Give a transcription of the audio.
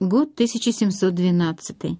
Год 1712.